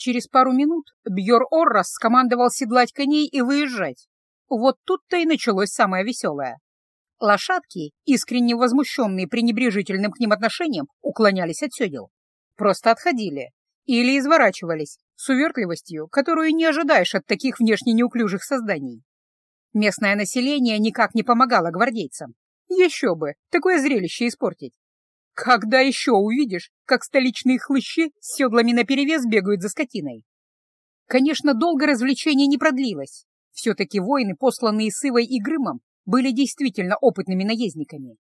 Через пару минут Бьор Оррас скомандовал седлать коней и выезжать. Вот тут-то и началось самое веселое. Лошадки, искренне возмущенные пренебрежительным к ним отношением, уклонялись от седел. Просто отходили. Или изворачивались, с увертливостью, которую не ожидаешь от таких внешне неуклюжих созданий. Местное население никак не помогало гвардейцам. Еще бы, такое зрелище испортить. Когда еще увидишь, как столичные хлыщи с седлами наперевес бегают за скотиной? Конечно, долго развлечение не продлилось. Все-таки воины, посланные Сывой и Грымом, были действительно опытными наездниками.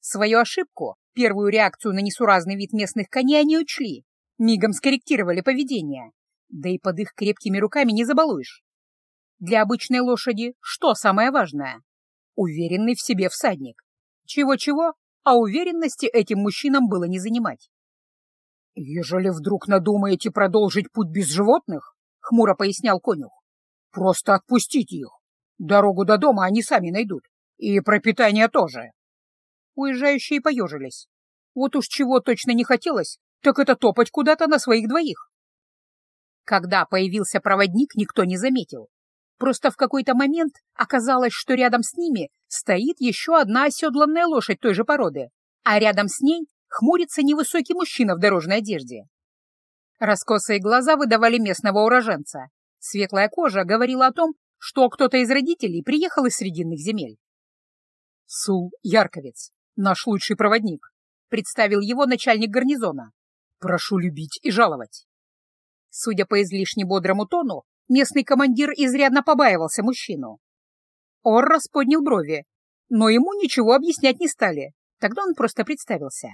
Свою ошибку, первую реакцию на несуразный вид местных коней они учли, мигом скорректировали поведение. Да и под их крепкими руками не забалуешь. Для обычной лошади что самое важное? Уверенный в себе всадник. Чего-чего, а уверенности этим мужчинам было не занимать. «Ежели вдруг надумаете продолжить путь без животных, — хмуро пояснял конюх, — просто отпустите их. Дорогу до дома они сами найдут. И пропитание тоже. Уезжающие поежились. Вот уж чего точно не хотелось, так это топать куда-то на своих двоих. Когда появился проводник, никто не заметил. Просто в какой-то момент оказалось, что рядом с ними стоит еще одна оседланная лошадь той же породы, а рядом с ней хмурится невысокий мужчина в дорожной одежде. Раскосые глаза выдавали местного уроженца. Светлая кожа говорила о том, что кто-то из родителей приехал из Срединных земель. Сул Ярковец, наш лучший проводник, представил его начальник гарнизона. Прошу любить и жаловать. Судя по излишне бодрому тону, местный командир изрядно побаивался мужчину. Оррос поднял брови, но ему ничего объяснять не стали, тогда он просто представился.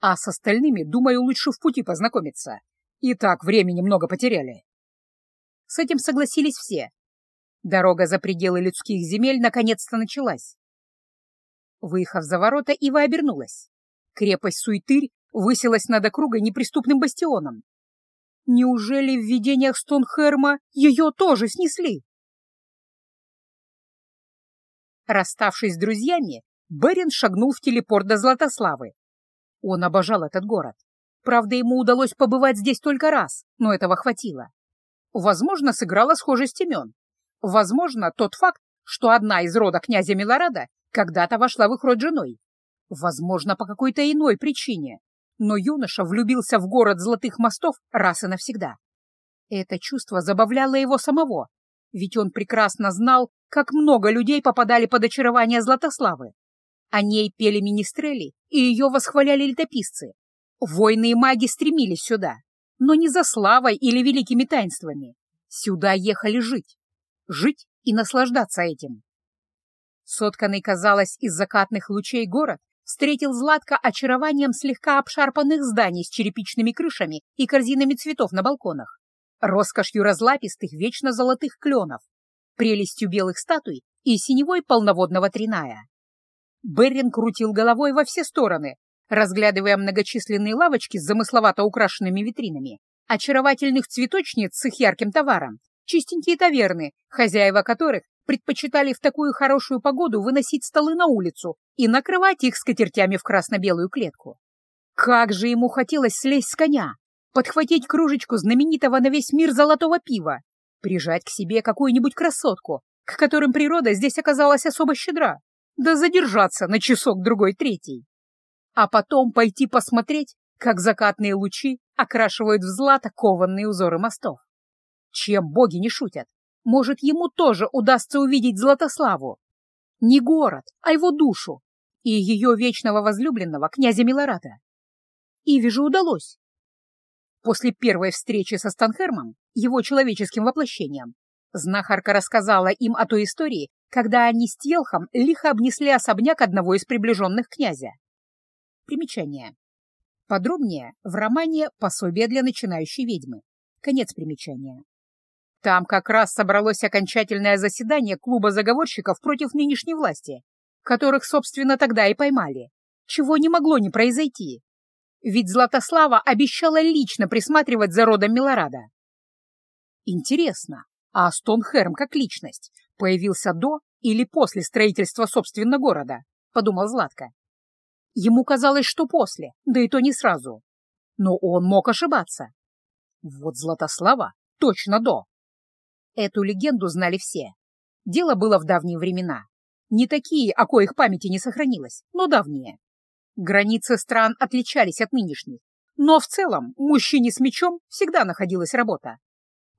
А с остальными, думаю, лучше в пути познакомиться. И так времени много потеряли. С этим согласились все, Дорога за пределы людских земель наконец-то началась. Выехав за ворота, Ива обернулась. Крепость Суйтырь высилась над округой неприступным бастионом. Неужели в видениях Стонхерма ее тоже снесли? Расставшись с друзьями, Берин шагнул в телепорт до Златославы. Он обожал этот город. Правда, ему удалось побывать здесь только раз, но этого хватило. Возможно, сыграла схожесть имен. Возможно, тот факт, что одна из рода князя Милорада когда-то вошла в их род женой. Возможно, по какой-то иной причине. Но юноша влюбился в город Золотых мостов раз и навсегда. Это чувство забавляло его самого, ведь он прекрасно знал, как много людей попадали под очарование Златославы. О ней пели министрели, и ее восхваляли летописцы. Воины и маги стремились сюда, но не за славой или великими таинствами. Сюда ехали жить жить и наслаждаться этим. Сотканный, казалось, из закатных лучей город встретил Златко очарованием слегка обшарпанных зданий с черепичными крышами и корзинами цветов на балконах, роскошью разлапистых вечно золотых кленов, прелестью белых статуй и синевой полноводного триная. Беррин крутил головой во все стороны, разглядывая многочисленные лавочки с замысловато украшенными витринами, очаровательных цветочниц с их ярким товаром чистенькие таверны, хозяева которых предпочитали в такую хорошую погоду выносить столы на улицу и накрывать их скатертями в красно-белую клетку. Как же ему хотелось слезть с коня, подхватить кружечку знаменитого на весь мир золотого пива, прижать к себе какую-нибудь красотку, к которым природа здесь оказалась особо щедра, да задержаться на часок-другой-третий. А потом пойти посмотреть, как закатные лучи окрашивают в злато кованные узоры мостов. Чем боги не шутят? Может, ему тоже удастся увидеть Златославу? Не город, а его душу и ее вечного возлюбленного, князя Милорада. Иве же удалось. После первой встречи со Станхермом, его человеческим воплощением, знахарка рассказала им о той истории, когда они с Тьелхом лихо обнесли особняк одного из приближенных князя. Примечание. Подробнее в романе «Пособие для начинающей ведьмы». Конец примечания. Там как раз собралось окончательное заседание клуба заговорщиков против нынешней власти, которых, собственно, тогда и поймали, чего не могло не произойти. Ведь Златослава обещала лично присматривать за родом Милорада. Интересно, а Стонхерм как личность появился до или после строительства собственного города, подумал Златко. Ему казалось, что после, да и то не сразу. Но он мог ошибаться. Вот Златослава точно до. Эту легенду знали все. Дело было в давние времена. Не такие, о коих памяти не сохранилось, но давние. Границы стран отличались от нынешних, но в целом мужчине с мечом всегда находилась работа.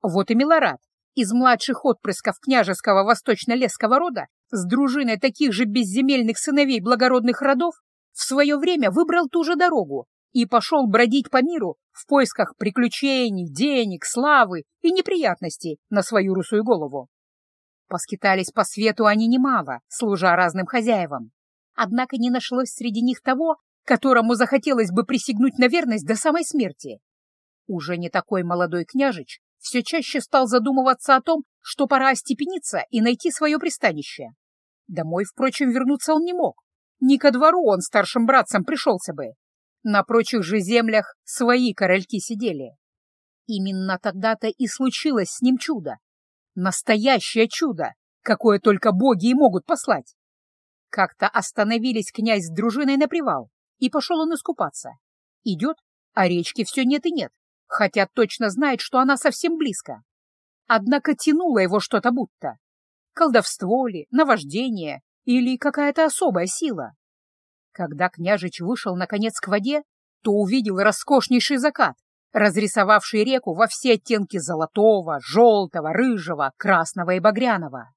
Вот и Милорад, из младших отпрысков княжеского восточно-лесского рода, с дружиной таких же безземельных сыновей благородных родов, в свое время выбрал ту же дорогу и пошел бродить по миру в поисках приключений, денег, славы и неприятностей на свою русую голову. Поскитались по свету они немало, служа разным хозяевам. Однако не нашлось среди них того, которому захотелось бы присягнуть на верность до самой смерти. Уже не такой молодой княжич все чаще стал задумываться о том, что пора остепениться и найти свое пристанище. Домой, впрочем, вернуться он не мог. Не ко двору он старшим братцем пришелся бы. На прочих же землях свои корольки сидели. Именно тогда-то и случилось с ним чудо. Настоящее чудо, какое только боги и могут послать. Как-то остановились князь с дружиной на привал, и пошел он искупаться. Идет, а речки все нет и нет хотя точно знает, что она совсем близко. Однако тянуло его что-то будто. Колдовство ли, наваждение или какая-то особая сила. Когда княжич вышел, наконец, к воде, то увидел роскошнейший закат, разрисовавший реку во все оттенки золотого, желтого, рыжего, красного и багряного.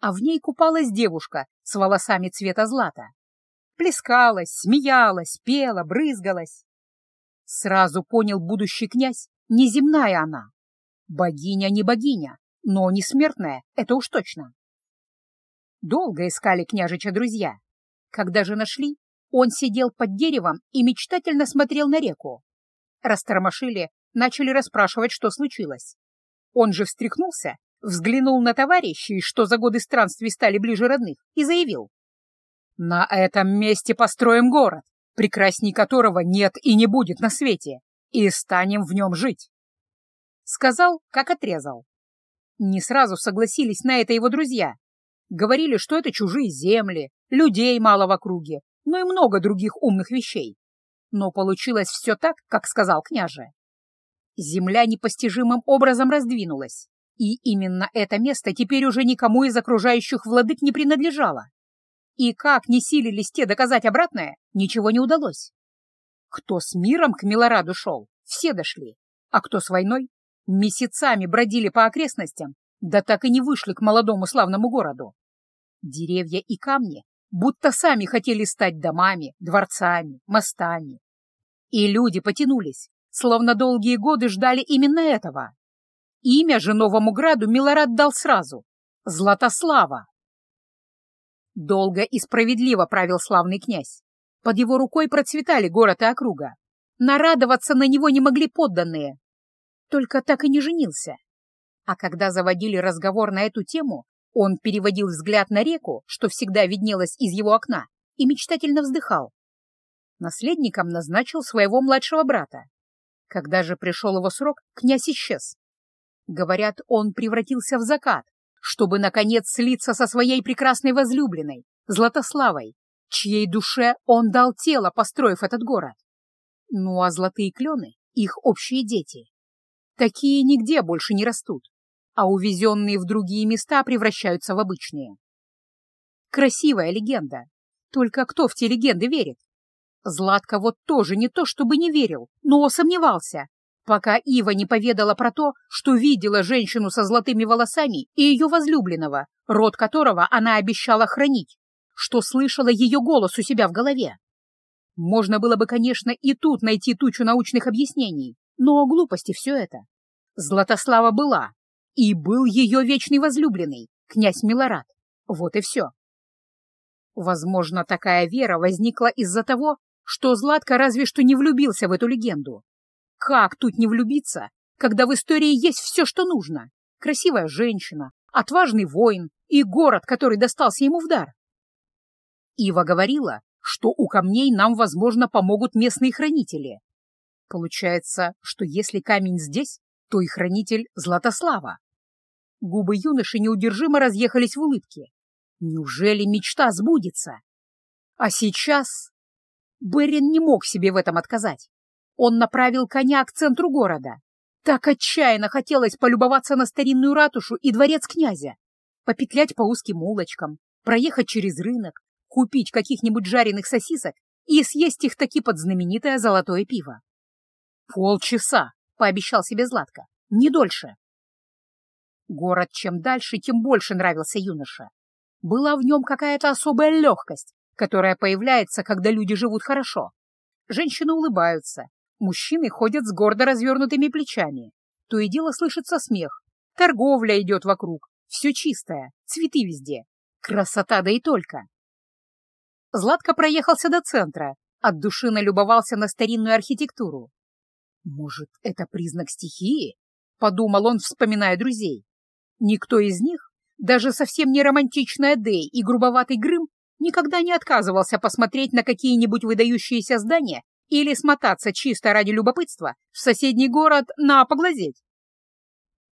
А в ней купалась девушка с волосами цвета злата. Плескалась, смеялась, пела, брызгалась. Сразу понял будущий князь, неземная она. Богиня не богиня, но не смертная, это уж точно. Долго искали княжича друзья. Когда же нашли, он сидел под деревом и мечтательно смотрел на реку. Растормошили, начали расспрашивать, что случилось. Он же встряхнулся, взглянул на товарищей, что за годы странствий стали ближе родных, и заявил. «На этом месте построим город прекрасней которого нет и не будет на свете, и станем в нем жить. Сказал, как отрезал. Не сразу согласились на это его друзья. Говорили, что это чужие земли, людей мало в округе, ну и много других умных вещей. Но получилось все так, как сказал княже. Земля непостижимым образом раздвинулась, и именно это место теперь уже никому из окружающих владык не принадлежало. И как не силились те доказать обратное, ничего не удалось. Кто с миром к Милораду шел, все дошли, а кто с войной, месяцами бродили по окрестностям, да так и не вышли к молодому славному городу. Деревья и камни будто сами хотели стать домами, дворцами, мостами. И люди потянулись, словно долгие годы ждали именно этого. Имя же новому граду Милорад дал сразу — Златослава. Долго и справедливо правил славный князь. Под его рукой процветали город и округа. Нарадоваться на него не могли подданные. Только так и не женился. А когда заводили разговор на эту тему, он переводил взгляд на реку, что всегда виднелась из его окна, и мечтательно вздыхал. Наследником назначил своего младшего брата. Когда же пришел его срок, князь исчез. Говорят, он превратился в закат, чтобы, наконец, слиться со своей прекрасной возлюбленной, Златославой, чьей душе он дал тело, построив этот город. Ну а золотые клены — их общие дети. Такие нигде больше не растут, а увезенные в другие места превращаются в обычные. Красивая легенда. Только кто в те легенды верит? Златко вот тоже не то чтобы не верил, но сомневался, пока Ива не поведала про то, что видела женщину со золотыми волосами и ее возлюбленного, род которого она обещала хранить, что слышала ее голос у себя в голове. Можно было бы, конечно, и тут найти тучу научных объяснений, но глупости все это. Златослава была, и был ее вечный возлюбленный, князь Милорад. Вот и все. Возможно, такая вера возникла из-за того, что Златко разве что не влюбился в эту легенду, как тут не влюбиться, когда в истории есть все, что нужно? Красивая женщина, отважный воин и город, который достался ему в дар. Ива говорила, что у камней нам, возможно, помогут местные хранители. Получается, что если камень здесь, то и хранитель Златослава. Губы юноши неудержимо разъехались в улыбке. Неужели мечта сбудется? А сейчас... Берин не мог себе в этом отказать. Он направил коня к центру города. Так отчаянно хотелось полюбоваться на старинную ратушу и дворец князя, попетлять по узким улочкам, проехать через рынок, купить каких-нибудь жареных сосисок и съесть их таки под знаменитое золотое пиво. «Полчаса», — пообещал себе Златко, — «не дольше». Город чем дальше, тем больше нравился юноше. Была в нем какая-то особая легкость, которая появляется, когда люди живут хорошо. Женщины улыбаются, мужчины ходят с гордо развернутыми плечами. То и дело слышится смех, торговля идет вокруг, все чистое, цветы везде. Красота да и только. Златко проехался до центра, от души налюбовался на старинную архитектуру. «Может, это признак стихии?» — подумал он, вспоминая друзей. Никто из них, даже совсем не романтичная Дэй и грубоватый Грым, никогда не отказывался посмотреть на какие-нибудь выдающиеся здания или смотаться чисто ради любопытства в соседний город на поглазеть.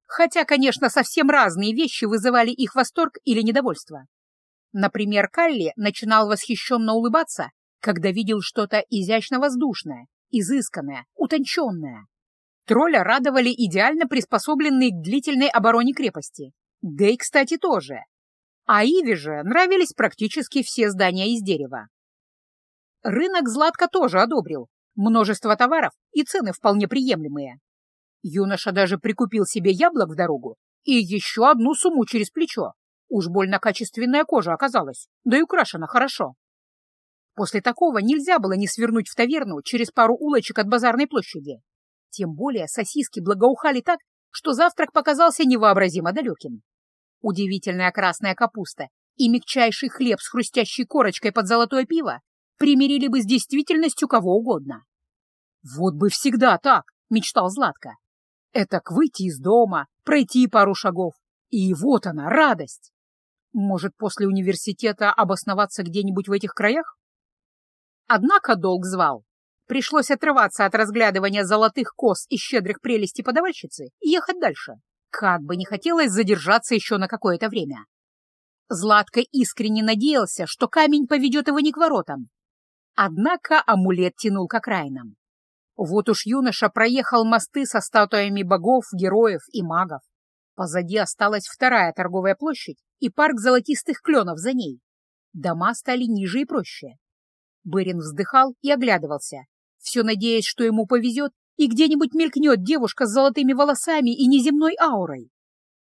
Хотя, конечно, совсем разные вещи вызывали их восторг или недовольство. Например, Калли начинал восхищенно улыбаться, когда видел что-то изящно-воздушное, изысканное, утонченное. Тролля радовали идеально приспособленные к длительной обороне крепости. Да и, кстати, тоже. А Иве же нравились практически все здания из дерева. Рынок Златка тоже одобрил. Множество товаров и цены вполне приемлемые. Юноша даже прикупил себе яблок в дорогу и еще одну сумму через плечо. Уж больно качественная кожа оказалась, да и украшена хорошо. После такого нельзя было не свернуть в таверну через пару улочек от базарной площади. Тем более сосиски благоухали так, что завтрак показался невообразимо далеким. Удивительная красная капуста и мягчайший хлеб с хрустящей корочкой под золотое пиво примирили бы с действительностью кого угодно. «Вот бы всегда так!» — мечтал Златко. «Этак выйти из дома, пройти пару шагов, и вот она, радость! Может, после университета обосноваться где-нибудь в этих краях?» Однако долг звал. Пришлось отрываться от разглядывания золотых кос и щедрых прелестей подавальщицы и ехать дальше. Как бы не хотелось задержаться еще на какое-то время. Златко искренне надеялся, что камень поведет его не к воротам, Однако амулет тянул к окраинам. Вот уж юноша проехал мосты со статуями богов, героев и магов. Позади осталась вторая торговая площадь и парк золотистых кленов за ней. Дома стали ниже и проще. Берин вздыхал и оглядывался, все надеясь, что ему повезет, и где-нибудь мелькнет девушка с золотыми волосами и неземной аурой.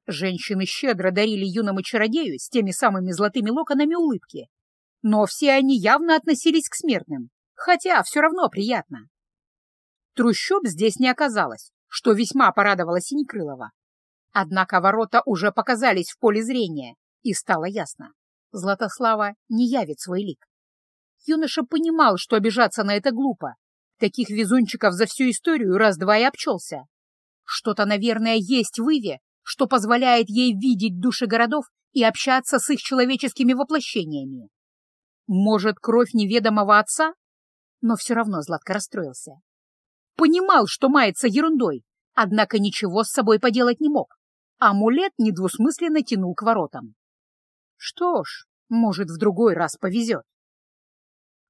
Женщины щедро дарили юному чародею с теми самыми золотыми локонами улыбки, но все они явно относились к смертным, хотя все равно приятно. Трущоб здесь не оказалось, что весьма порадовало Синекрылова. Однако ворота уже показались в поле зрения, и стало ясно. Златослава не явит свой лик. Юноша понимал, что обижаться на это глупо. Таких везунчиков за всю историю раз-два и обчелся. Что-то, наверное, есть в Иве, что позволяет ей видеть души городов и общаться с их человеческими воплощениями. Может, кровь неведомого отца? Но все равно Златко расстроился. Понимал, что мается ерундой, однако ничего с собой поделать не мог. Амулет недвусмысленно тянул к воротам. Что ж, может, в другой раз повезет.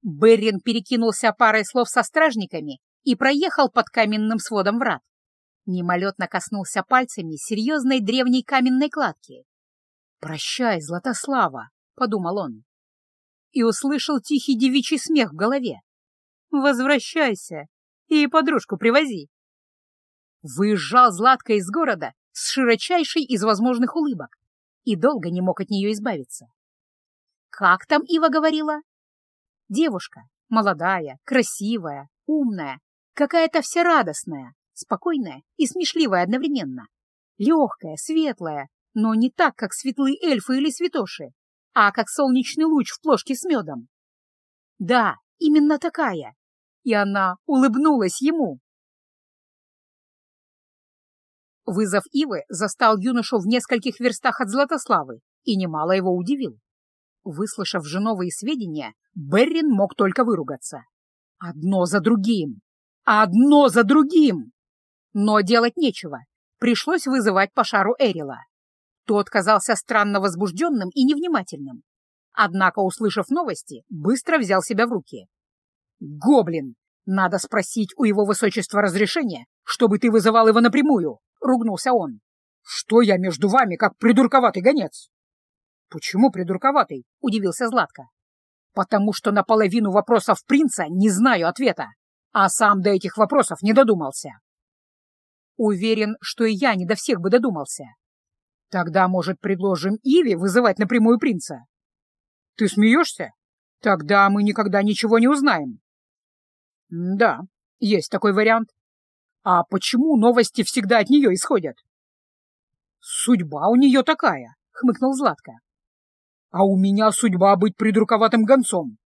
Беррин перекинулся парой слов со стражниками и проехал под каменным сводом врат. Мимолетно коснулся пальцами серьезной древней каменной кладки. «Прощай, Златослава!» — подумал он и услышал тихий девичий смех в голове. «Возвращайся и подружку привози». Выезжал Златко из города с широчайшей из возможных улыбок и долго не мог от нее избавиться. «Как там Ива говорила?» «Девушка, молодая, красивая, умная, какая-то вся радостная, спокойная и смешливая одновременно, легкая, светлая, но не так, как светлые эльфы или святоши, а как солнечный луч в плошке с медом. Да, именно такая. И она улыбнулась ему. Вызов Ивы застал юношу в нескольких верстах от Златославы и немало его удивил. Выслушав же новые сведения, Беррин мог только выругаться. Одно за другим! Одно за другим! Но делать нечего. Пришлось вызывать по шару Эрила. Тот казался странно возбужденным и невнимательным. Однако, услышав новости, быстро взял себя в руки. «Гоблин! Надо спросить у его высочества разрешения, чтобы ты вызывал его напрямую, — ругнулся он. Что я между вами, как придурковатый гонец? Почему придурковатый? — удивился Златко. Потому что на половину вопросов принца не знаю ответа, а сам до этих вопросов не додумался. Уверен, что и я не до всех бы додумался. Тогда, может, предложим Иве вызывать напрямую принца? Ты смеешься? Тогда мы никогда ничего не узнаем. Да, есть такой вариант. А почему новости всегда от нее исходят? Судьба у нее такая, хмыкнул Златко. А у меня судьба быть придурковатым гонцом.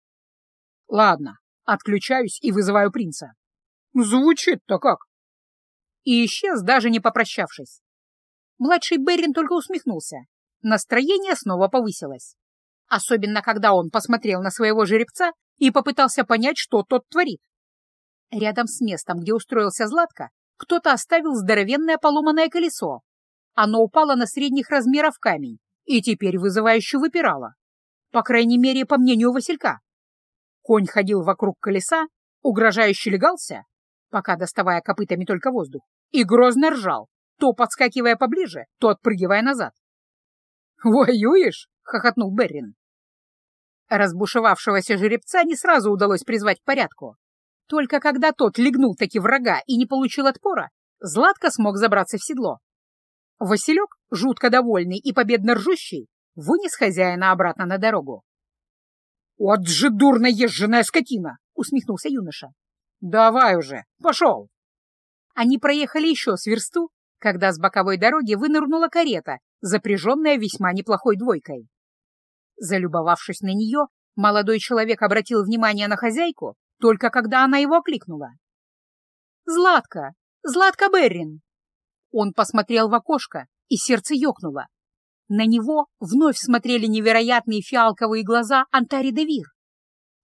Ладно, отключаюсь и вызываю принца. Звучит-то как? И исчез, даже не попрощавшись. Младший Беррин только усмехнулся. Настроение снова повысилось. Особенно, когда он посмотрел на своего жеребца и попытался понять, что тот творит. Рядом с местом, где устроился Златко, кто-то оставил здоровенное поломанное колесо. Оно упало на средних размеров камень и теперь вызывающе выпирало. По крайней мере, по мнению Василька. Конь ходил вокруг колеса, угрожающе легался, пока доставая копытами только воздух, и грозно ржал, то подскакивая поближе, то отпрыгивая назад. «Воюешь?» — хохотнул Беррин. Разбушевавшегося жеребца не сразу удалось призвать к порядку. Только когда тот легнул таки врага и не получил отпора, Златко смог забраться в седло. Василек, жутко довольный и победно ржущий, вынес хозяина обратно на дорогу. «Вот же дурно езженная скотина!» — усмехнулся юноша. «Давай уже, пошел!» Они проехали еще с версту, когда с боковой дороги вынырнула карета, запряженная весьма неплохой двойкой. Залюбовавшись на нее, молодой человек обратил внимание на хозяйку, только когда она его окликнула. «Златка! Златка Беррин!» Он посмотрел в окошко, и сердце ёкнуло. На него вновь смотрели невероятные фиалковые глаза Антари Девир.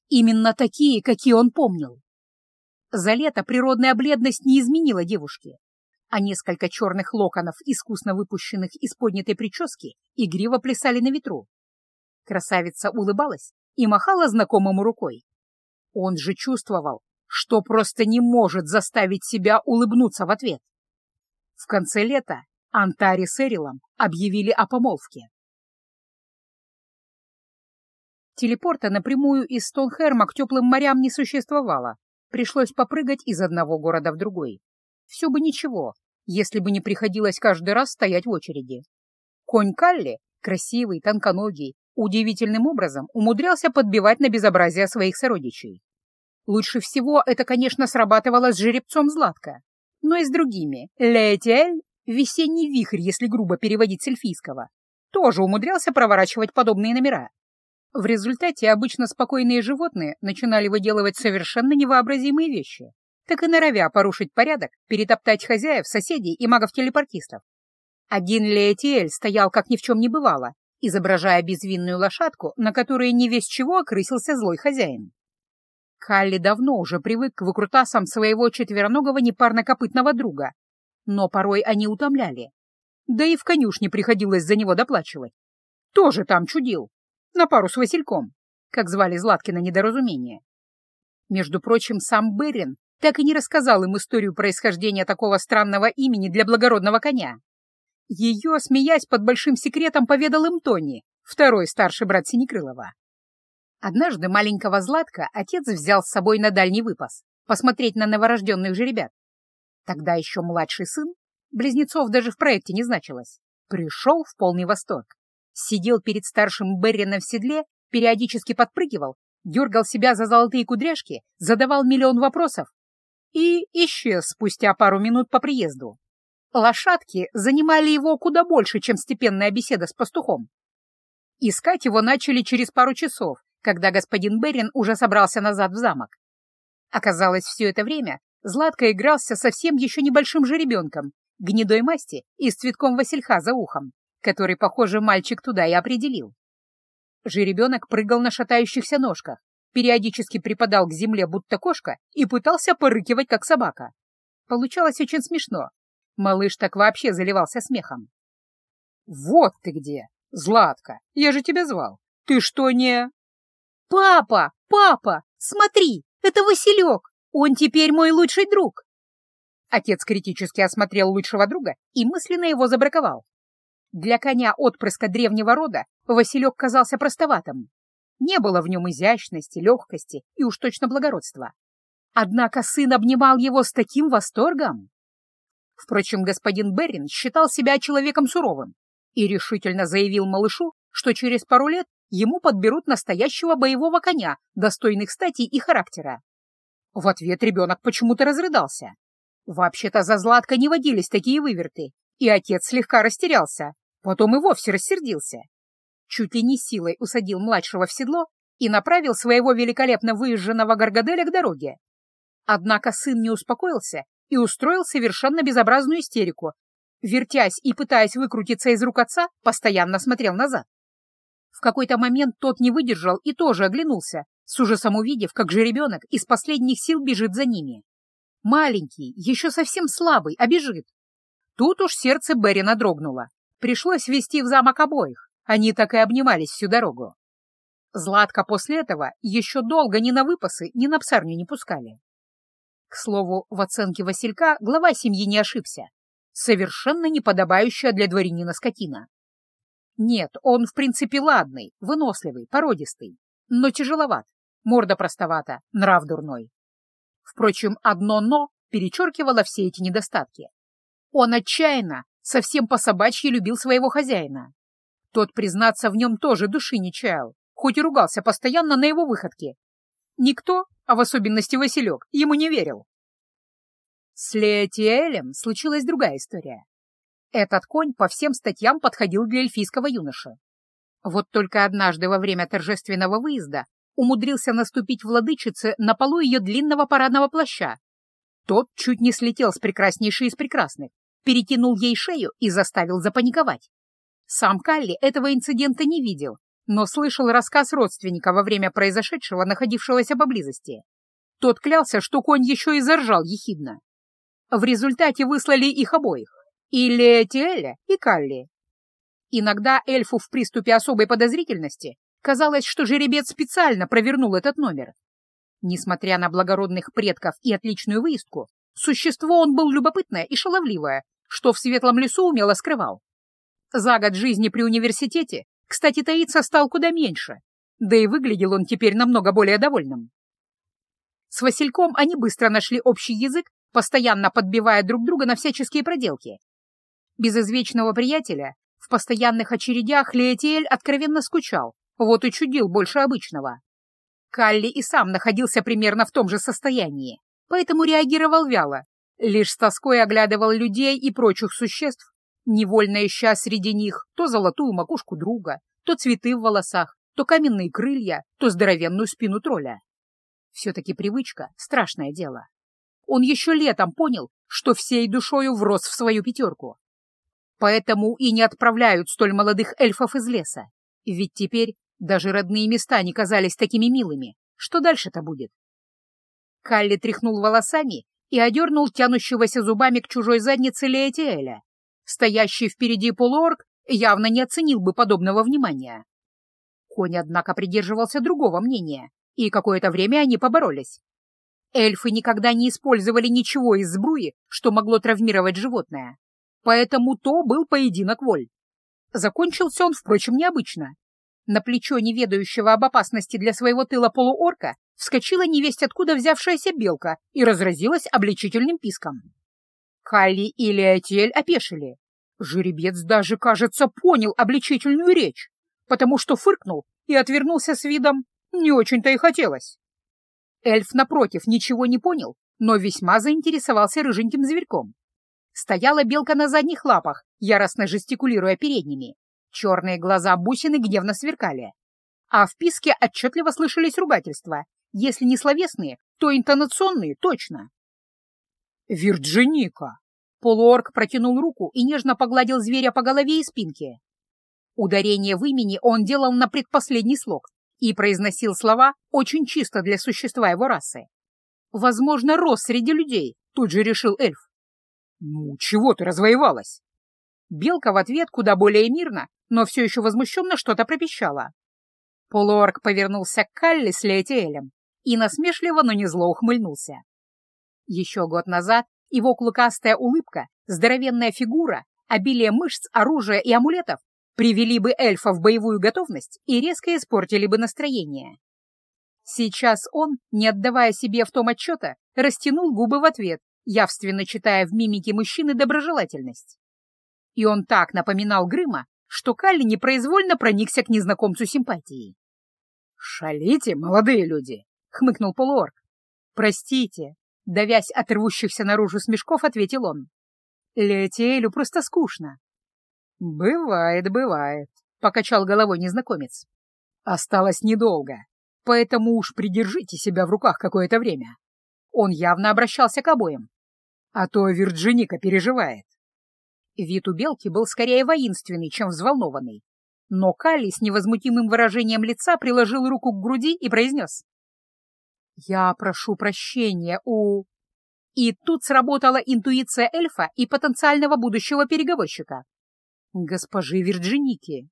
Именно такие, какие он помнил. За лето природная бледность не изменила девушке а несколько черных локонов, искусно выпущенных из поднятой прически, игриво плясали на ветру. Красавица улыбалась и махала знакомому рукой. Он же чувствовал, что просто не может заставить себя улыбнуться в ответ. В конце лета Антари с Эрилом объявили о помолвке. Телепорта напрямую из Стонхерма к теплым морям не существовало. Пришлось попрыгать из одного города в другой. Все бы ничего, если бы не приходилось каждый раз стоять в очереди. Конь Калли, красивый, тонконогий, удивительным образом умудрялся подбивать на безобразие своих сородичей. Лучше всего это, конечно, срабатывало с жеребцом Златка, но и с другими. Летель, весенний вихрь, если грубо переводить с эльфийского, тоже умудрялся проворачивать подобные номера. В результате обычно спокойные животные начинали выделывать совершенно невообразимые вещи так и норовя порушить порядок, перетоптать хозяев, соседей и магов-телепортистов. Один Леэтиэль стоял, как ни в чем не бывало, изображая безвинную лошадку, на которой не весь чего окрысился злой хозяин. Халли давно уже привык к выкрутасам своего четвероногого непарнокопытного друга, но порой они утомляли. Да и в конюшне приходилось за него доплачивать. Тоже там чудил, на пару с Васильком, как звали Златкина недоразумение. Между прочим, сам Берин так и не рассказал им историю происхождения такого странного имени для благородного коня. Ее, смеясь под большим секретом, поведал им Тони, второй старший брат Синекрылова. Однажды маленького Златка отец взял с собой на дальний выпас, посмотреть на новорожденных же ребят. Тогда еще младший сын, близнецов даже в проекте не значилось, пришел в полный восторг. Сидел перед старшим Беррином в седле, периодически подпрыгивал, дергал себя за золотые кудряшки, задавал миллион вопросов, и исчез спустя пару минут по приезду. Лошадки занимали его куда больше, чем степенная беседа с пастухом. Искать его начали через пару часов, когда господин Берин уже собрался назад в замок. Оказалось, все это время Златко игрался совсем еще небольшим жеребенком, гнедой масти и с цветком васильха за ухом, который, похоже, мальчик туда и определил. Жеребенок прыгал на шатающихся ножках, периодически припадал к земле, будто кошка, и пытался порыкивать, как собака. Получалось очень смешно. Малыш так вообще заливался смехом. «Вот ты где! Златка! Я же тебя звал! Ты что не...» «Папа! Папа! Смотри! Это Василек!» — Он теперь мой лучший друг!» Отец критически осмотрел лучшего друга и мысленно его забраковал. Для коня отпрыска древнего рода Василек казался простоватым. Не было в нем изящности, легкости и уж точно благородства. Однако сын обнимал его с таким восторгом. Впрочем, господин Беррин считал себя человеком суровым и решительно заявил малышу, что через пару лет ему подберут настоящего боевого коня, достойных стати и характера. В ответ ребенок почему-то разрыдался. Вообще-то за Златко не водились такие выверты, и отец слегка растерялся, потом и вовсе рассердился. Чуть ли не силой усадил младшего в седло и направил своего великолепно выезженного Гаргаделя к дороге. Однако сын не успокоился и устроил совершенно безобразную истерику. Вертясь и пытаясь выкрутиться из рук отца, постоянно смотрел назад. В какой-то момент тот не выдержал и тоже оглянулся, с ужасом увидев, как же ребенок из последних сил бежит за ними. Маленький, еще совсем слабый, а бежит. Тут уж сердце Берина дрогнуло. Пришлось вести в замок обоих. Они так и обнимались всю дорогу. Златка после этого еще долго ни на выпасы, ни на псарню не пускали. К слову, в оценке Василька глава семьи не ошибся. Совершенно неподобающая для дворянина скотина. Нет, он в принципе ладный, выносливый, породистый, но тяжеловат, морда простовата, нрав дурной. Впрочем, одно «но» перечеркивало все эти недостатки. Он отчаянно, совсем по-собачьи любил своего хозяина. Тот, признаться, в нем тоже души не чаял, хоть и ругался постоянно на его выходке. Никто, а в особенности Василек, ему не верил. С Леотиэлем случилась другая история. Этот конь по всем статьям подходил для эльфийского юноши. Вот только однажды во время торжественного выезда умудрился наступить владычице на полу ее длинного парадного плаща. Тот чуть не слетел с прекраснейшей из прекрасных, перетянул ей шею и заставил запаниковать. Сам Калли этого инцидента не видел, но слышал рассказ родственника во время произошедшего, находившегося поблизости. Тот клялся, что конь еще и заржал ехидно. В результате выслали их обоих, и Леотиэля, и Калли. Иногда эльфу в приступе особой подозрительности казалось, что жеребец специально провернул этот номер. Несмотря на благородных предков и отличную выездку, существо он был любопытное и шаловливое, что в светлом лесу умело скрывал. За год жизни при университете, кстати, таиться стал куда меньше, да и выглядел он теперь намного более довольным. С Васильком они быстро нашли общий язык, постоянно подбивая друг друга на всяческие проделки. Без извечного приятеля в постоянных очередях Леотиэль откровенно скучал, вот и чудил больше обычного. Калли и сам находился примерно в том же состоянии, поэтому реагировал вяло, Лишь с тоской оглядывал людей и прочих существ, невольно ища среди них то золотую макушку друга, то цветы в волосах, то каменные крылья, то здоровенную спину тролля. Все-таки привычка — страшное дело. Он еще летом понял, что всей душою врос в свою пятерку. Поэтому и не отправляют столь молодых эльфов из леса. Ведь теперь даже родные места не казались такими милыми. Что дальше-то будет? Калли тряхнул волосами и одернул тянущегося зубами к чужой заднице Леэтиэля. Стоящий впереди полуорг явно не оценил бы подобного внимания. Конь, однако, придерживался другого мнения, и какое-то время они поборолись. Эльфы никогда не использовали ничего из сбруи, что могло травмировать животное. Поэтому то был поединок воль. Закончился он, впрочем, необычно. На плечо неведающего об опасности для своего тыла полуорка вскочила невесть откуда взявшаяся белка и разразилась обличительным писком. Калли и Леотель опешили. Жеребец даже, кажется, понял обличительную речь, потому что фыркнул и отвернулся с видом «не очень-то и хотелось». Эльф, напротив, ничего не понял, но весьма заинтересовался рыженьким зверьком. Стояла белка на задних лапах, яростно жестикулируя передними. Черные глаза бусины гневно сверкали. А в писке отчетливо слышались ругательства, если не словесные, то интонационные точно. «Вирджиника!» Полуорг протянул руку и нежно погладил зверя по голове и спинке. Ударение в имени он делал на предпоследний слог и произносил слова очень чисто для существа его расы. Возможно, рос среди людей, тут же решил эльф. «Ну, чего ты развоевалась?» Белка в ответ куда более мирно, но все еще возмущенно что-то пропищала. Полуорг повернулся к Калли с Лейтиэлем и насмешливо, но не зло ухмыльнулся. Еще год назад его клыкастая улыбка, здоровенная фигура, обилие мышц, оружия и амулетов привели бы эльфа в боевую готовность и резко испортили бы настроение. Сейчас он, не отдавая себе в том отчета, растянул губы в ответ, явственно читая в мимике мужчины доброжелательность. И он так напоминал Грыма, что Калли непроизвольно проникся к незнакомцу симпатией. «Шалите, молодые люди!» — хмыкнул полуорг. «Простите», — давясь от рвущихся наружу смешков, ответил он. «Летелю просто скучно». «Бывает, бывает», — покачал головой незнакомец. «Осталось недолго, поэтому уж придержите себя в руках какое-то время». Он явно обращался к обоим. «А то Вирджиника переживает». Вид у белки был скорее воинственный, чем взволнованный. Но Калли с невозмутимым выражением лица приложил руку к груди и произнес. «Я прошу прощения у...» И тут сработала интуиция эльфа и потенциального будущего переговорщика. «Госпожи Вирджиники».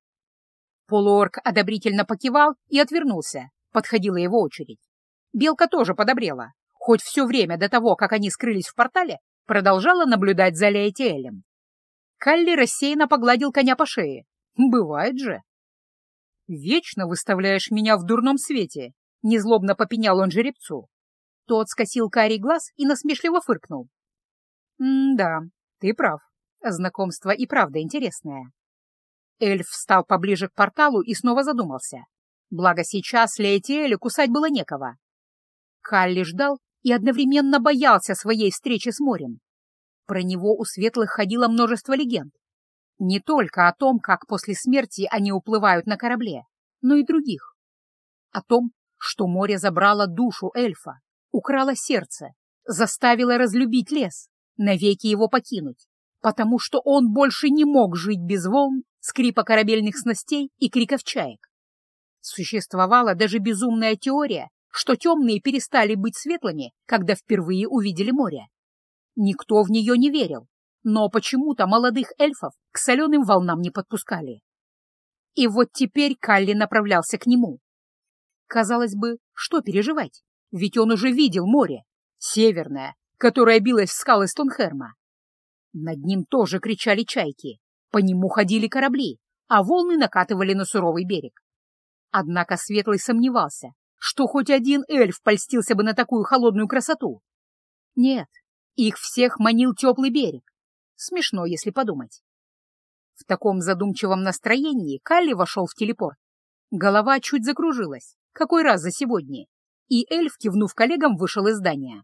Полуорг одобрительно покивал и отвернулся. Подходила его очередь. Белка тоже подобрела, хоть все время до того, как они скрылись в портале, продолжала наблюдать за Лейтиэлем. Калли рассеянно погладил коня по шее. Бывает же. «Вечно выставляешь меня в дурном свете», — незлобно попенял он жеребцу. Тот скосил карий глаз и насмешливо фыркнул. «М-да, ты прав. Знакомство и правда интересное». Эльф встал поближе к порталу и снова задумался. Благо сейчас Лейтиэлю кусать было некого. Калли ждал и одновременно боялся своей встречи с морем. Про него у светлых ходило множество легенд. Не только о том, как после смерти они уплывают на корабле, но и других. О том, что море забрало душу эльфа, украло сердце, заставило разлюбить лес, навеки его покинуть, потому что он больше не мог жить без волн, скрипа корабельных снастей и криков чаек. Существовала даже безумная теория, что темные перестали быть светлыми, когда впервые увидели море. Никто в нее не верил, но почему-то молодых эльфов к соленым волнам не подпускали. И вот теперь Калли направлялся к нему. Казалось бы, что переживать, ведь он уже видел море, северное, которое билось в скалы Стонхерма. Над ним тоже кричали чайки, по нему ходили корабли, а волны накатывали на суровый берег. Однако Светлый сомневался, что хоть один эльф польстился бы на такую холодную красоту. Нет, их всех манил теплый берег. Смешно, если подумать. В таком задумчивом настроении Калли вошел в телепорт. Голова чуть закружилась. Какой раз за сегодня? И эльф, кивнув коллегам, вышел из здания.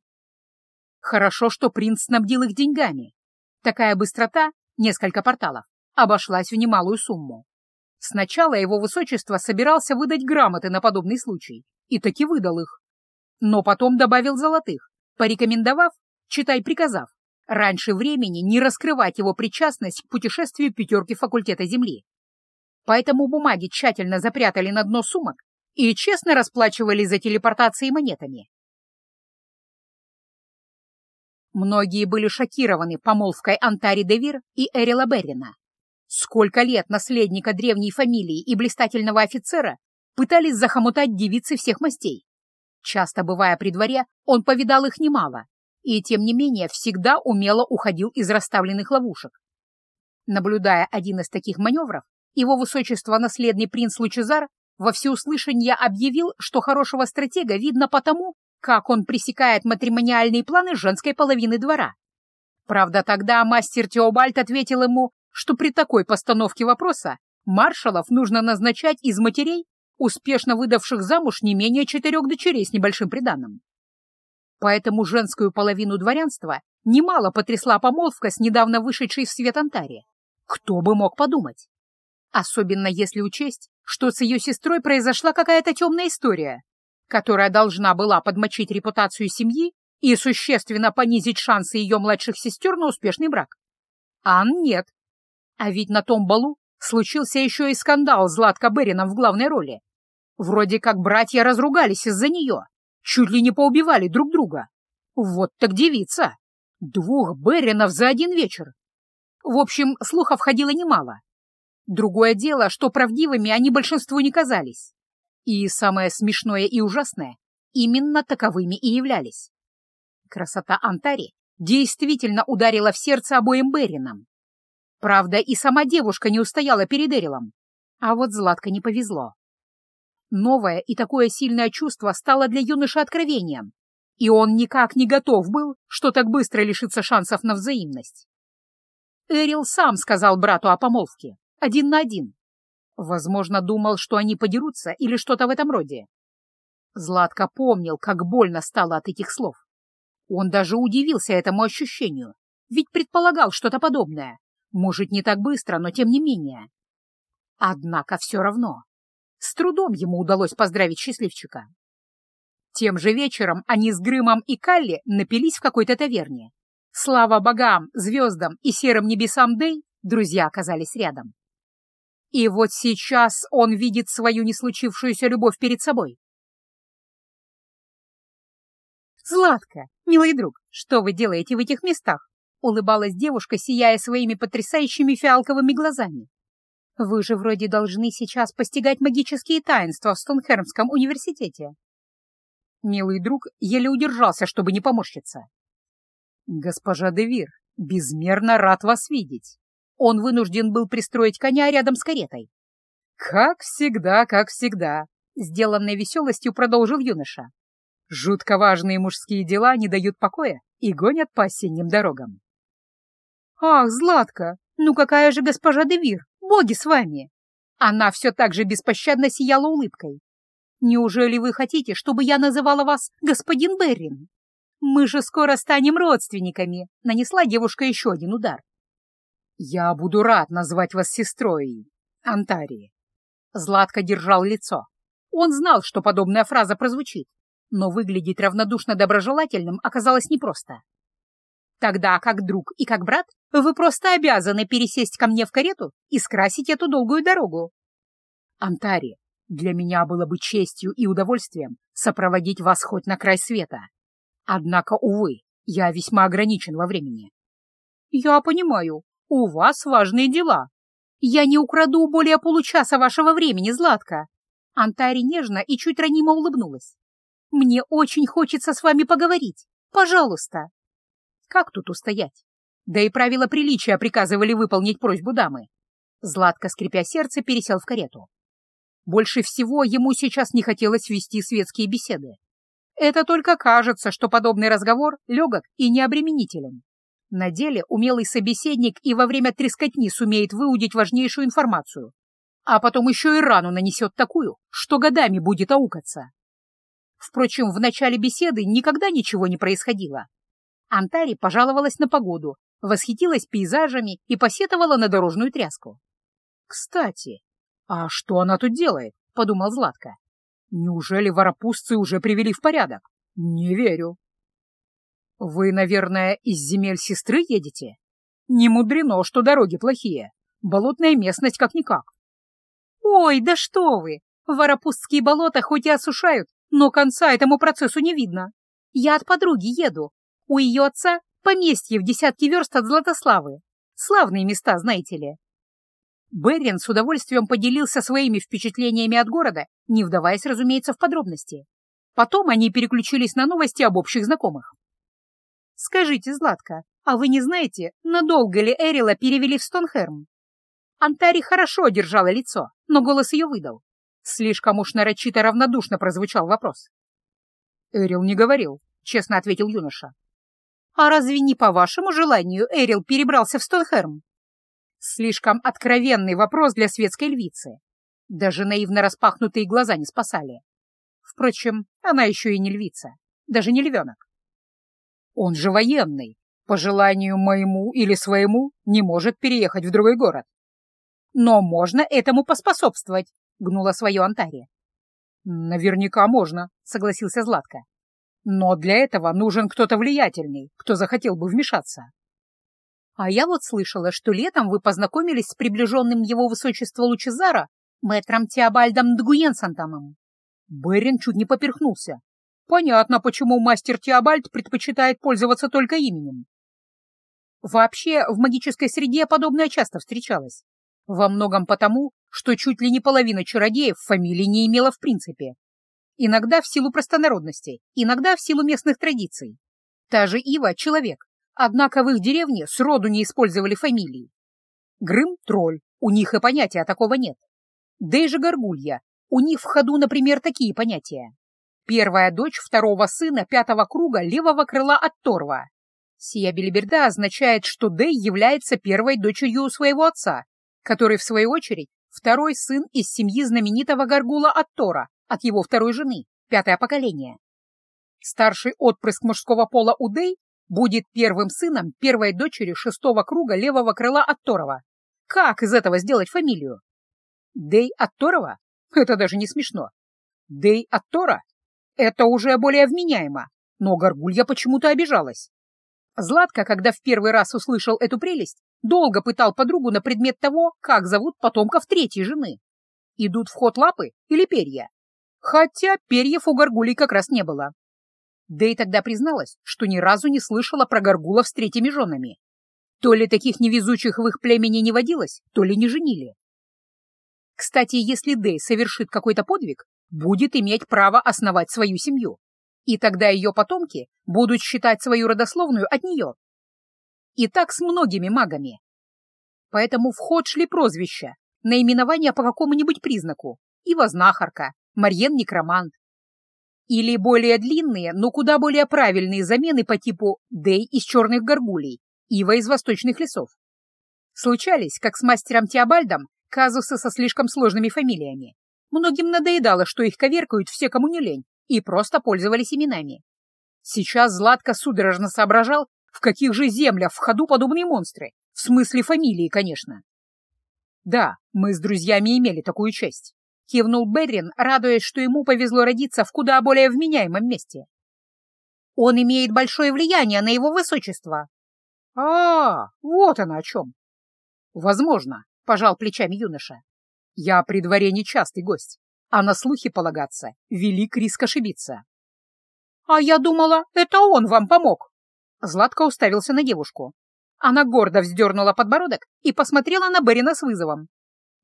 Хорошо, что принц снабдил их деньгами. Такая быстрота, несколько порталов, обошлась в немалую сумму. Сначала его высочество собирался выдать грамоты на подобный случай, и таки выдал их. Но потом добавил золотых, порекомендовав читай приказав, раньше времени не раскрывать его причастность к путешествию пятерки факультета Земли. Поэтому бумаги тщательно запрятали на дно сумок и честно расплачивались за телепортацией монетами. Многие были шокированы помолвкой Антари Девир и Эрила Беррина. Сколько лет наследника древней фамилии и блистательного офицера пытались захомутать девицы всех мастей. Часто бывая при дворе, он повидал их немало, и, тем не менее, всегда умело уходил из расставленных ловушек. Наблюдая один из таких маневров, его высочество наследный принц Лучезар во всеуслышание объявил, что хорошего стратега видно потому, как он пресекает матримониальные планы женской половины двора. Правда, тогда мастер Теобальд ответил ему, что при такой постановке вопроса маршалов нужно назначать из матерей, успешно выдавших замуж не менее четырех дочерей с небольшим приданым. Поэтому женскую половину дворянства немало потрясла помолвка с недавно вышедшей в свет Антаре. Кто бы мог подумать? Особенно если учесть, что с ее сестрой произошла какая-то темная история, которая должна была подмочить репутацию семьи и существенно понизить шансы ее младших сестер на успешный брак. Ан нет. А ведь на том балу случился еще и скандал с Златко Берином в главной роли. Вроде как братья разругались из-за нее. Чуть ли не поубивали друг друга. Вот так девица. Двух Беринов за один вечер. В общем, слухов ходило немало. Другое дело, что правдивыми они большинству не казались. И самое смешное и ужасное, именно таковыми и являлись. Красота Антари действительно ударила в сердце обоим Беринам. Правда, и сама девушка не устояла перед Эрилом. А вот Златко не повезло. Новое и такое сильное чувство стало для юноши откровением, и он никак не готов был, что так быстро лишится шансов на взаимность. Эрил сам сказал брату о помолвке, один на один. Возможно, думал, что они подерутся или что-то в этом роде. Златко помнил, как больно стало от этих слов. Он даже удивился этому ощущению, ведь предполагал что-то подобное. Может, не так быстро, но тем не менее. Однако все равно с трудом ему удалось поздравить счастливчика. Тем же вечером они с Грымом и Калли напились в какой-то таверне. Слава богам, звездам и серым небесам Дэй, друзья оказались рядом. И вот сейчас он видит свою не случившуюся любовь перед собой. «Златка, милый друг, что вы делаете в этих местах?» — улыбалась девушка, сияя своими потрясающими фиалковыми глазами. Вы же вроде должны сейчас постигать магические таинства в Стонхермском университете. Милый друг еле удержался, чтобы не поморщиться. Госпожа Девир, безмерно рад вас видеть. Он вынужден был пристроить коня рядом с каретой. Как всегда, как всегда, сделанной веселостью продолжил юноша. Жутко важные мужские дела не дают покоя и гонят по осенним дорогам. «Ах, Златка, ну какая же госпожа Девир!» Боги с вами!» Она все так же беспощадно сияла улыбкой. «Неужели вы хотите, чтобы я называла вас господин Беррин? Мы же скоро станем родственниками!» Нанесла девушка еще один удар. «Я буду рад назвать вас сестрой, Антарии». Златко держал лицо. Он знал, что подобная фраза прозвучит, но выглядеть равнодушно доброжелательным оказалось непросто. Тогда, как друг и как брат, вы просто обязаны пересесть ко мне в карету и скрасить эту долгую дорогу. Антари, для меня было бы честью и удовольствием сопроводить вас хоть на край света. Однако, увы, я весьма ограничен во времени. Я понимаю, у вас важные дела. Я не украду более получаса вашего времени, Златка. Антари нежно и чуть ранимо улыбнулась. Мне очень хочется с вами поговорить. Пожалуйста. Как тут устоять? Да и правила приличия приказывали выполнить просьбу дамы. Златко, скрипя сердце, пересел в карету. Больше всего ему сейчас не хотелось вести светские беседы. Это только кажется, что подобный разговор легок и необременителен. На деле умелый собеседник и во время трескотни сумеет выудить важнейшую информацию, а потом еще и рану нанесет такую, что годами будет аукаться. Впрочем, в начале беседы никогда ничего не происходило. Антари пожаловалась на погоду, восхитилась пейзажами и посетовала на дорожную тряску. «Кстати, а что она тут делает?» — подумал Златко. «Неужели воропусцы уже привели в порядок? Не верю». «Вы, наверное, из земель сестры едете? Не мудрено, что дороги плохие. Болотная местность как-никак». «Ой, да что вы! Воропустские болота хоть и осушают, но конца этому процессу не видно. Я от подруги еду, у ее отца поместье в десятки верст от Златославы. Славные места, знаете ли. Беррин с удовольствием поделился своими впечатлениями от города, не вдаваясь, разумеется, в подробности. Потом они переключились на новости об общих знакомых. «Скажите, Златка, а вы не знаете, надолго ли Эрила перевели в Стонхерм?» Антари хорошо держала лицо, но голос ее выдал. Слишком уж нарочито равнодушно прозвучал вопрос. «Эрил не говорил», — честно ответил юноша. «А разве не по вашему желанию Эрил перебрался в Стонхерм?» Слишком откровенный вопрос для светской львицы. Даже наивно распахнутые глаза не спасали. Впрочем, она еще и не львица, даже не львенок. Он же военный, по желанию моему или своему, не может переехать в другой город. Но можно этому поспособствовать, гнула свое Антария. Наверняка можно, согласился Златко. Но для этого нужен кто-то влиятельный, кто захотел бы вмешаться. А я вот слышала, что летом вы познакомились с приближенным его высочества Лучезара, мэтром Теобальдом Дгуенсантомом. Берин чуть не поперхнулся. Понятно, почему мастер Теобальд предпочитает пользоваться только именем. Вообще, в магической среде подобное часто встречалось. Во многом потому, что чуть ли не половина чародеев фамилии не имела в принципе. Иногда в силу простонародности, иногда в силу местных традиций. Та же Ива — человек, однако в их деревне сроду не использовали фамилии. Грым — тролль, у них и понятия такого нет. Дэй же Горгулья, у них в ходу, например, такие понятия. Первая дочь второго сына пятого круга левого крыла от Торва. Сия белиберда означает, что Дэй является первой дочерью своего отца, который, в свою очередь, второй сын из семьи знаменитого Гаргула от Тора, от его второй жены, пятое поколение. Старший отпрыск мужского пола Удей будет первым сыном первой дочери шестого круга левого крыла от. Как из этого сделать фамилию? Дей от? Это даже не смешно. Дей от? Это уже более вменяемо, но Горгулья почему-то обижалась. Златка, когда в первый раз услышал эту прелесть, долго пытал подругу на предмет того, как зовут потомков третьей жены. Идут в ход лапы или перья? Хотя перьев у горгулей как раз не было. Да и тогда призналась, что ни разу не слышала про горгулов с третьими женами. То ли таких невезучих в их племени не водилось, то ли не женили. Кстати, если Дэй совершит какой-то подвиг, будет иметь право основать свою семью, и тогда ее потомки будут считать свою родословную от нее. И так с многими магами. Поэтому в ход шли прозвища, наименования по какому-нибудь признаку, Ива Знахарка, Марьен Некромант. Или более длинные, но куда более правильные замены по типу Дэй из черных горгулей, Ива из восточных лесов. Случались, как с мастером Теобальдом, казусы со слишком сложными фамилиями. Многим надоедало, что их коверкают все, кому не лень, и просто пользовались именами. Сейчас Златко судорожно соображал, в каких же землях в ходу подобные монстры, в смысле фамилии, конечно. Да, мы с друзьями имели такую честь. Кивнул Беррин, радуясь, что ему повезло родиться в куда более вменяемом месте. Он имеет большое влияние на его высочество. А, вот оно о чем. Возможно, пожал плечами юноша. Я при дворе нечастый гость, а на слухи полагаться велик риск ошибиться. А я думала, это он вам помог. Златко уставился на девушку. Она гордо вздернула подбородок и посмотрела на Берина с вызовом.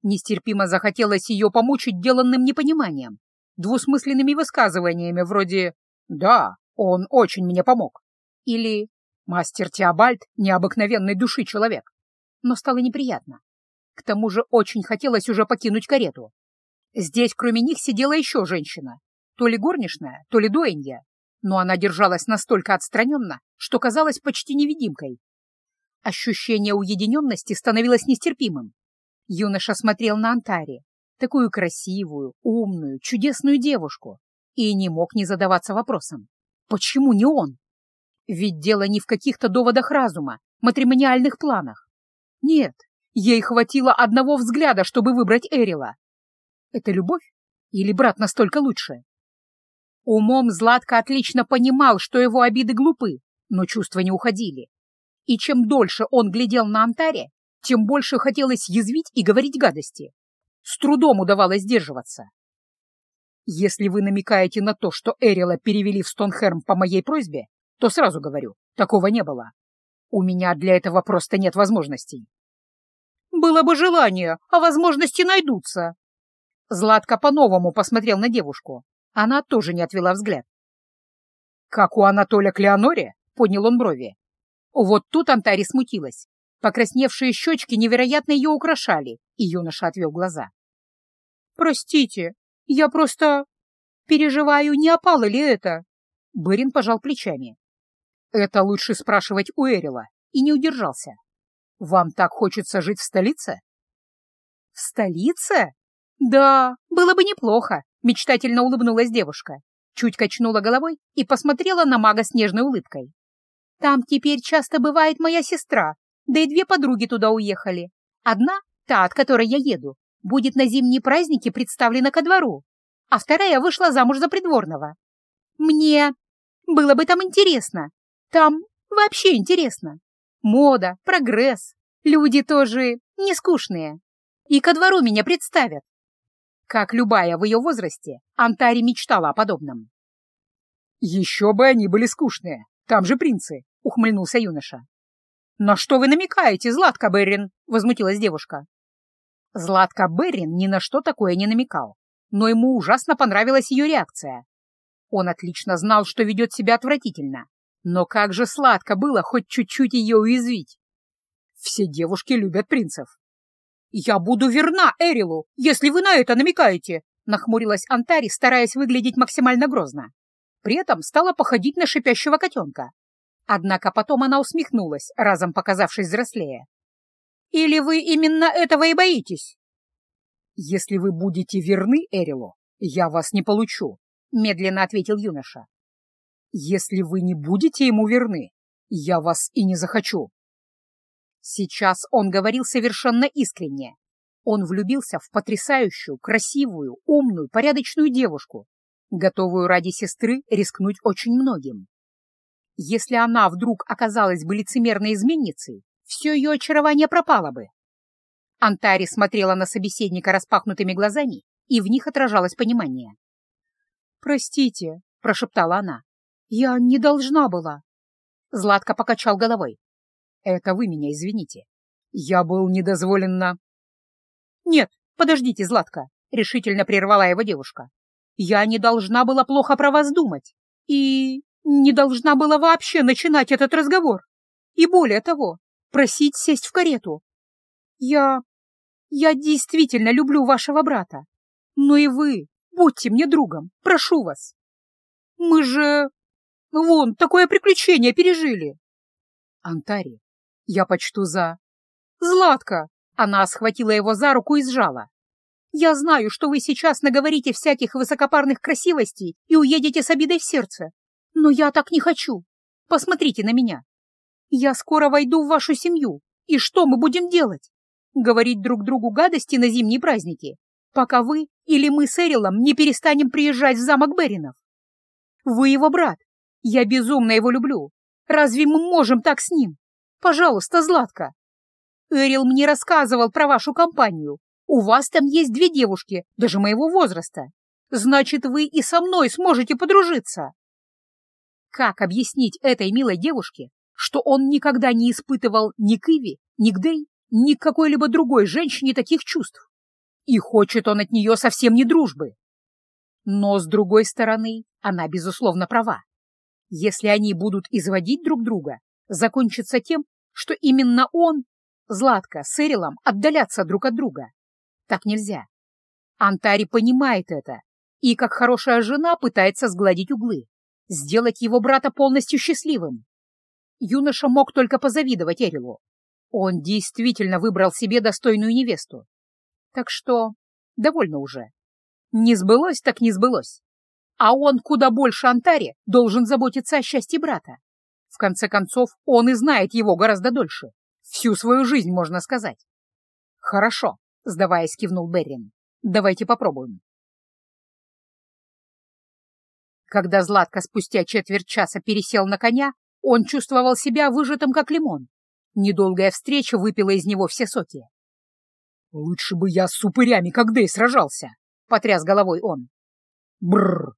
Нестерпимо захотелось ее помучить деланным непониманием, двусмысленными высказываниями вроде «Да, он очень мне помог» или «Мастер Теобальд — необыкновенной души человек». Но стало неприятно. К тому же очень хотелось уже покинуть карету. Здесь кроме них сидела еще женщина, то ли горничная, то ли дуэнья, но она держалась настолько отстраненно, что казалась почти невидимкой. Ощущение уединенности становилось нестерпимым. Юноша смотрел на Антари, такую красивую, умную, чудесную девушку, и не мог не задаваться вопросом, почему не он? Ведь дело не в каких-то доводах разума, матримониальных планах. Нет, Ей хватило одного взгляда, чтобы выбрать Эрила. Это любовь? Или брат настолько лучше? Умом Златко отлично понимал, что его обиды глупы, но чувства не уходили. И чем дольше он глядел на Антаре, тем больше хотелось язвить и говорить гадости. С трудом удавалось сдерживаться. Если вы намекаете на то, что Эрила перевели в Стонхерм по моей просьбе, то сразу говорю, такого не было. У меня для этого просто нет возможностей. Было бы желание, а возможности найдутся. Златко по-новому посмотрел на девушку. Она тоже не отвела взгляд. «Как у Анатолия Клеоноре?» — поднял он брови. Вот тут Антари смутилась. Покрасневшие щечки невероятно ее украшали, и юноша отвел глаза. «Простите, я просто переживаю, не опало ли это?» Бырин пожал плечами. «Это лучше спрашивать у Эрила», и не удержался. Вам так хочется жить в столице? В столице? Да, было бы неплохо, мечтательно улыбнулась девушка. Чуть качнула головой и посмотрела на мага с нежной улыбкой. Там теперь часто бывает моя сестра, да и две подруги туда уехали. Одна, та, от которой я еду, будет на зимние праздники представлена ко двору, а вторая вышла замуж за придворного. Мне было бы там интересно. Там вообще интересно. Мода, прогресс. Люди тоже не скучные. И ко двору меня представят. Как любая в ее возрасте, Антари мечтала о подобном. «Еще бы они были скучные. Там же принцы», — ухмыльнулся юноша. «На что вы намекаете, Златка Беррин?» — возмутилась девушка. Златка Беррин ни на что такое не намекал, но ему ужасно понравилась ее реакция. Он отлично знал, что ведет себя отвратительно, Но как же сладко было хоть чуть-чуть ее уязвить. Все девушки любят принцев. «Я буду верна Эрилу, если вы на это намекаете», — нахмурилась Антари, стараясь выглядеть максимально грозно. При этом стала походить на шипящего котенка. Однако потом она усмехнулась, разом показавшись взрослее. «Или вы именно этого и боитесь?» «Если вы будете верны Эрилу, я вас не получу», — медленно ответил юноша. «Если вы не будете ему верны, я вас и не захочу». Сейчас он говорил совершенно искренне. Он влюбился в потрясающую, красивую, умную, порядочную девушку, готовую ради сестры рискнуть очень многим. Если она вдруг оказалась бы лицемерной изменницей, все ее очарование пропало бы. Антари смотрела на собеседника распахнутыми глазами, и в них отражалось понимание. «Простите», — прошептала она, — «я не должна была». Златко покачал головой. «Это вы меня извините. Я был недозволенно...» «Нет, подождите, Златко», — решительно прервала его девушка. «Я не должна была плохо про вас думать. И не должна была вообще начинать этот разговор. И более того, просить сесть в карету. Я... я действительно люблю вашего брата. Но и вы, будьте мне другом, прошу вас. Мы же... вон, такое приключение пережили. Антари, я почту за... Златка! Она схватила его за руку и сжала. «Я знаю, что вы сейчас наговорите всяких высокопарных красивостей и уедете с обидой в сердце. Но я так не хочу. Посмотрите на меня. Я скоро войду в вашу семью. И что мы будем делать? Говорить друг другу гадости на зимние праздники, пока вы или мы с Эрилом не перестанем приезжать в замок Беринов. Вы его брат. Я безумно его люблю. Разве мы можем так с ним? Пожалуйста, Златка. Эрил мне рассказывал про вашу компанию. У вас там есть две девушки, даже моего возраста. Значит, вы и со мной сможете подружиться. Как объяснить этой милой девушке, что он никогда не испытывал ни к Иви, ни к Дэй, ни к какой-либо другой женщине таких чувств? И хочет он от нее совсем не дружбы. Но, с другой стороны, она, безусловно, права. Если они будут изводить друг друга, закончится тем, что именно он, Златка с Эрилом отдалятся друг от друга. Так нельзя. Антари понимает это и, как хорошая жена, пытается сгладить углы сделать его брата полностью счастливым. Юноша мог только позавидовать Эрилу. Он действительно выбрал себе достойную невесту. Так что довольно уже. Не сбылось, так не сбылось. А он куда больше Антаре должен заботиться о счастье брата. В конце концов, он и знает его гораздо дольше. Всю свою жизнь, можно сказать. Хорошо, сдаваясь, кивнул Беррин. Давайте попробуем. Когда Златко спустя четверть часа пересел на коня, он чувствовал себя выжатым, как лимон. Недолгая встреча выпила из него все соки. «Лучше бы я с упырями, как Дэй, сражался!» — потряс головой он. Бррр.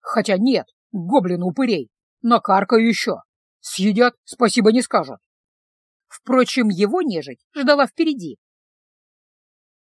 Хотя нет, гоблины упырей. Накаркаю еще. Съедят, спасибо не скажут. Впрочем, его нежить ждала впереди,